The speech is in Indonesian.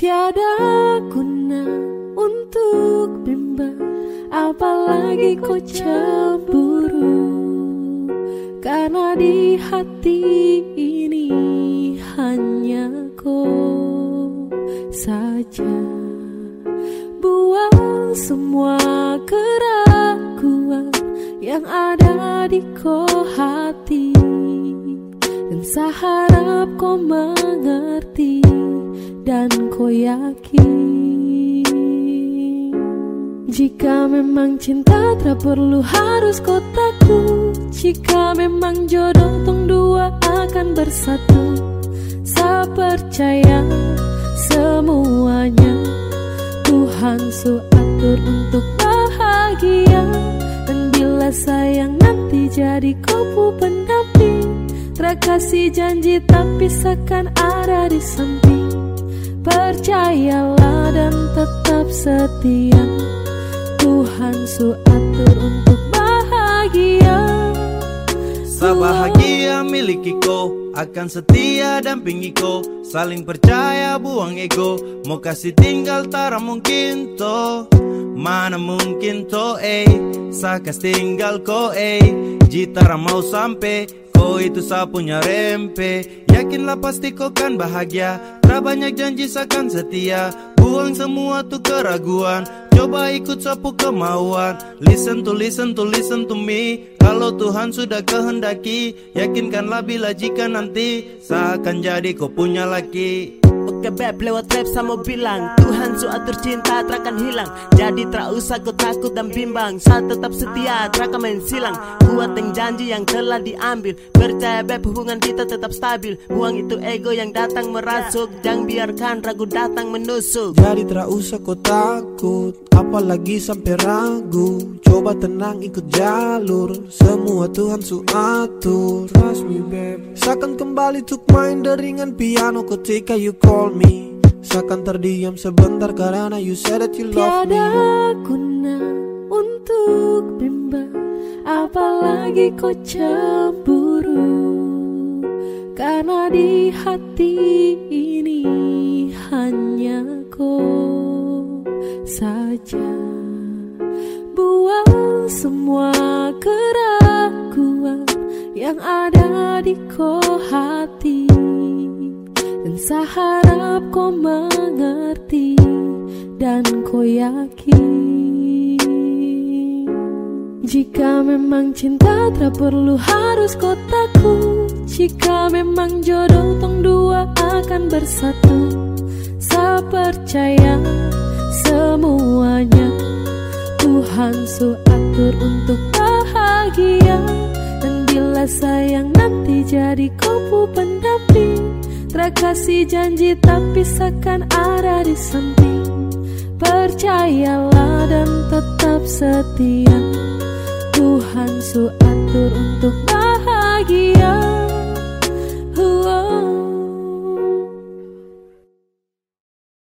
Tiada guna untuk bimbang Apalagi kau cemburu. Karena di hati ini hanya kau saja. Buang semua keraguan yang ada di kau hati Dan saya harap kau mengerti dan kau yakin Jika memang cinta tak perlu harus kau takut Jika memang jodoh tong dua akan bersatu Saya percaya semuanya. Tuhan su atur untuk bahagia Dan bila sayang nanti jadi kau pendamping Terkasih janji tapi seakan ada di samping Percayalah dan tetap setia. Tuhan su atur untuk bahagia. Sabahagia miliki ko Akan setia dampingi ko Saling percaya buang ego. Mau kasih tinggal tara mungkin to. Mana mungkin to eh? Sakas tinggal ko eh? Jitara mau sampai Ko itu sa punya rempe. Yakinlah pasti kau kan bahagia. Tak banyak janji sakan setia. Buang semua tuh keraguan. Coba ikut sapu kemauan. Listen to listen to listen to me. Kalau Tuhan sudah kehendaki Yakinkanlah bila jika nanti Seakan jadi kau punya laki Oke beb lewat rap sama bilang Tuhan su atur cinta terakan hilang. Jadi tak usah kau takut dan bimbang Saat tetap setia terakan main silang. Buat yang janji yang telah diambil Percaya beb hubungan kita tetap stabil. Buang itu ego yang datang merasuk Jangan biarkan ragu datang menusuk. Jadi tak usah kau takut Apalagi sampai ragu. Coba tenang ikut jalur Semua Tuhan su atur. Trust me babe. Seakan kembali tuk main deringan piano ketika you call me. Seakan terdiam sebentar karena you said that you love me. Tiada guna untuk bimbang Apalagi kau cemburu. Karena di hati ini hanya kau saja. Buang semua keraguan yang ada di kau kau mengerti dan kau yakin. Jika memang cinta tak perlu harus kau takut. Jika memang jodoh tong dua akan bersatu Saya percaya semuanya. Tuhan su atur untuk bahagia Dan bila sayang nanti jadi kau pendamping Terkasih janji tapi seakan ada di samping. Percayalah dan tetap setia. Tuhan su atur untuk